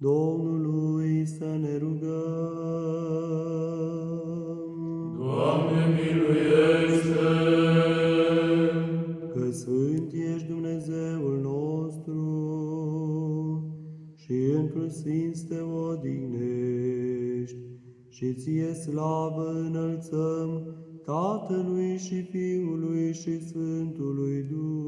Domnului să ne rugăm. Doamne, miluiește! Că Sfânt ești Dumnezeul nostru și într-un Sfinț te odihnești și ție slavă înălțăm Tatălui și Fiului și Sfântului Duh,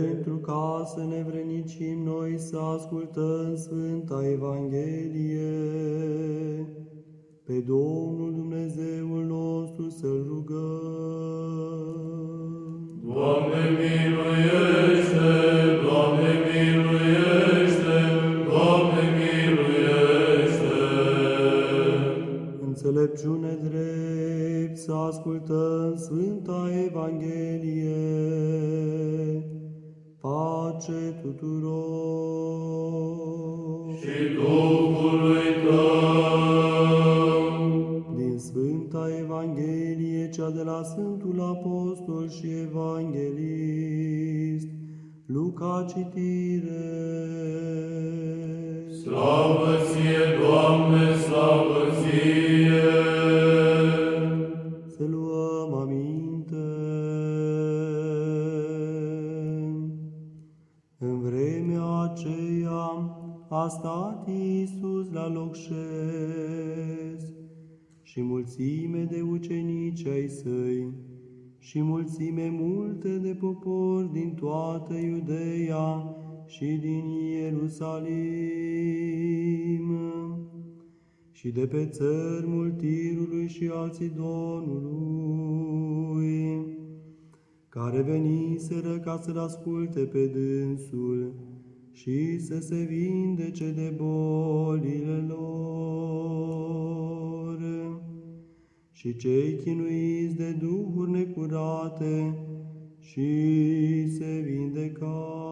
Pentru ca să ne vrenicim noi să ascultăm Sfânta Evanghelie, pe Domnul Dumnezeul nostru să-L rugăm. Doamne miluiește, Doamne miluiește, Doamne miluiește. Înțelepciune drept să ascultăm Sfânta Evanghelie, pace tuturor. Și Duhului Tău, Din Sfânta Evanghelie, cea de la Sfântul Apostol și Evanghelist, Luca citire. slavă ție, Doamne, slavă ție. A stat Iisus la loc șes și mulțime de ucenici ai săi și mulțime multe de popor din toată Iudeea și din Ierusalim. Și de pe țărmul Tirului și al Sidonului, care veniseră ca să-L asculte pe dânsul și să se vindece de bolile lor. Și cei chinuiți de duhuri necurate și se vindecau.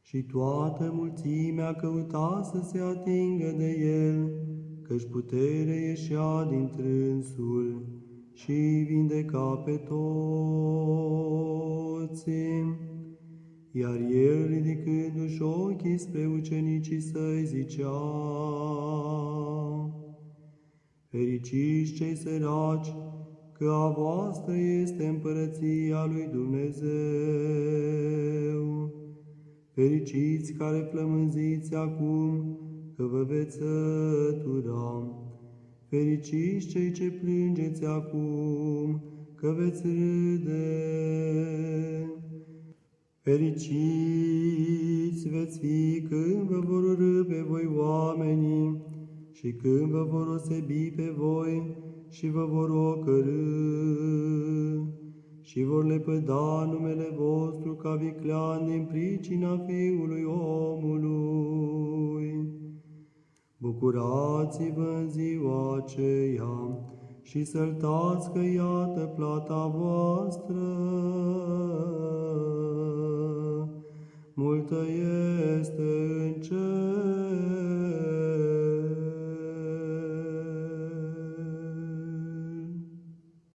Și toată mulțimea căuta să se atingă de el, căci putere ieșea din trânsul și vindeca pe toți. Iar el, ridicându-și ochii spre ucenicii săi, zicea, Fericiți cei săraci, că a voastră este împărăția lui Dumnezeu. Fericiți care flămânziți acum, că vă veți sătura. Fericiți cei ce plângeți acum, că veți râde. Fericiți veți fi când vă vor urâ pe voi oamenii și când vă vor osebi pe voi și vă vor ocărâ și vor lepăda numele vostru ca viclean din pricina Fiului omului. Bucurați-vă în ziua aceea și săltați că iată plata voastră. Multă este în cer